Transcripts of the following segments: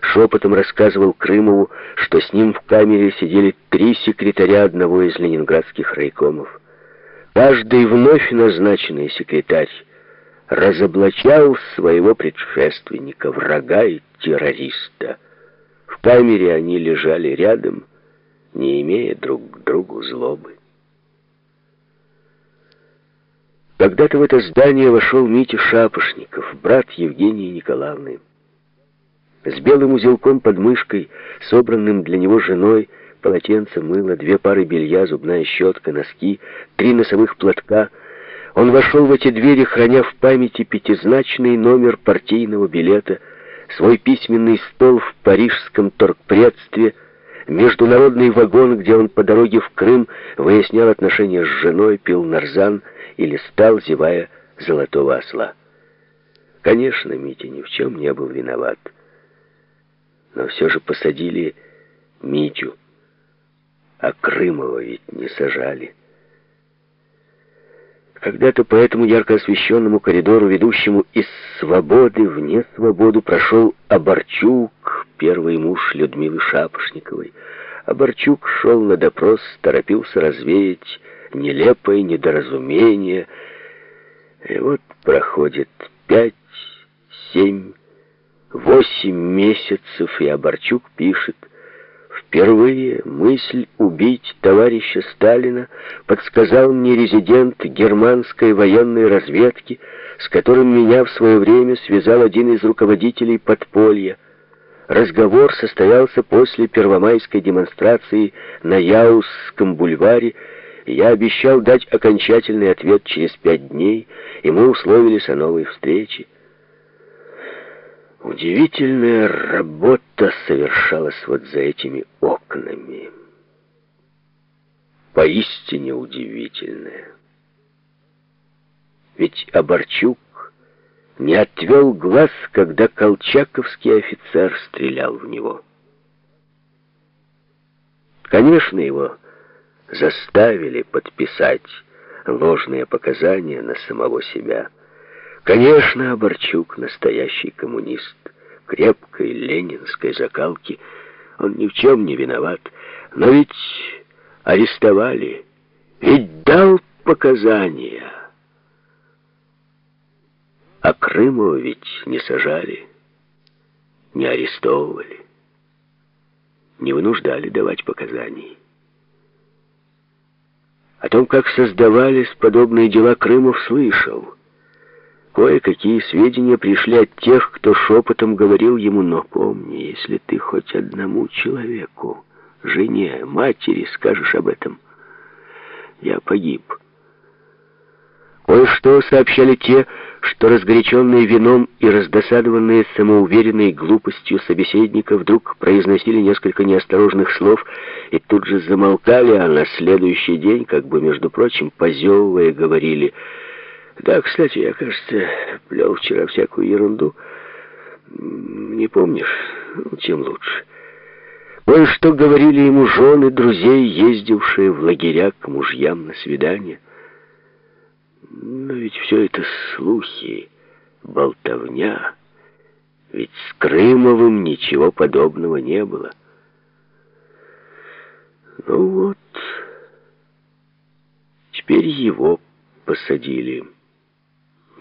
шепотом рассказывал Крымову, что с ним в камере сидели три секретаря одного из ленинградских райкомов. Каждый вновь назначенный секретарь разоблачал своего предшественника, врага и террориста. В камере они лежали рядом, не имея друг к другу злобы. Когда-то в это здание вошел Митя Шапошников, брат Евгении Николаевны. С белым узелком под мышкой, собранным для него женой, полотенце, мыло, две пары белья, зубная щетка, носки, три носовых платка. Он вошел в эти двери, храня в памяти пятизначный номер партийного билета, свой письменный стол в парижском торгпредстве, международный вагон, где он по дороге в Крым выяснял отношения с женой, пил нарзан или стал, зевая, золотого осла. Конечно, Митя ни в чем не был виноват. Но все же посадили Митю, а Крымова ведь не сажали. Когда-то по этому ярко освещенному коридору, ведущему из свободы в несвободу, прошел Оборчук, первый муж Людмилы Шапошниковой. Оборчук шел на допрос, торопился развеять нелепое недоразумение. И вот проходит пять, семь, восемь месяцев, и Оборчук пишет, Впервые мысль убить товарища Сталина подсказал мне резидент германской военной разведки, с которым меня в свое время связал один из руководителей подполья. Разговор состоялся после первомайской демонстрации на Яузском бульваре, я обещал дать окончательный ответ через пять дней, и мы условились о новой встрече. Удивительная работа совершалась вот за этими окнами. Поистине удивительная. Ведь Оборчук не отвел глаз, когда колчаковский офицер стрелял в него. Конечно, его заставили подписать ложные показания на самого себя. Конечно, Оборчук настоящий коммунист, крепкой ленинской закалки. Он ни в чем не виноват. Но ведь арестовали, ведь дал показания. А Крымова ведь не сажали, не арестовывали, не вынуждали давать показаний. О том, как создавались подобные дела, Крымов слышал. Кое-какие сведения пришли от тех, кто шепотом говорил ему, но помни, если ты хоть одному человеку, жене, матери скажешь об этом, я погиб. Кое-что сообщали те, что разгоряченные вином и раздосадованные самоуверенной глупостью собеседника вдруг произносили несколько неосторожных слов и тут же замолкали, а на следующий день, как бы, между прочим, позевывая, говорили да, кстати, я, кажется, плел вчера всякую ерунду. Не помнишь? Ну, тем лучше. Кое-что говорили ему жены друзей, ездившие в лагеря к мужьям на свидание. Но ведь все это слухи, болтовня. Ведь с Крымовым ничего подобного не было. Ну вот, теперь его посадили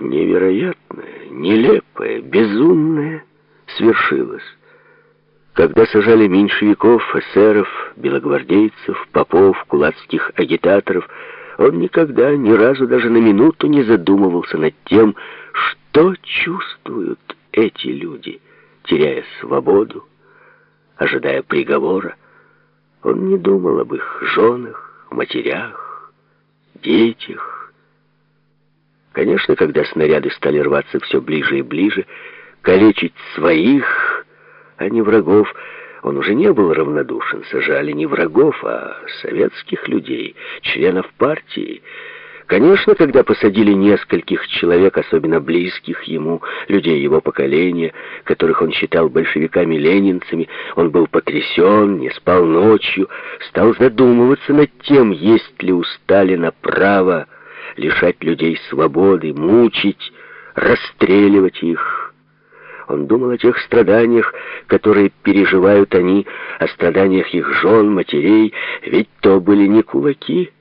невероятное, нелепое, безумное свершилось. Когда сажали меньшевиков, эсеров, белогвардейцев, попов, кулацких агитаторов, он никогда, ни разу даже на минуту не задумывался над тем, что чувствуют эти люди, теряя свободу, ожидая приговора. Он не думал об их женах, матерях, детях, Конечно, когда снаряды стали рваться все ближе и ближе, калечить своих, а не врагов, он уже не был равнодушен. Сажали не врагов, а советских людей, членов партии. Конечно, когда посадили нескольких человек, особенно близких ему, людей его поколения, которых он считал большевиками-ленинцами, он был потрясен, не спал ночью, стал задумываться над тем, есть ли у Сталина право лишать людей свободы, мучить, расстреливать их. Он думал о тех страданиях, которые переживают они, о страданиях их жен, матерей, ведь то были не кулаки,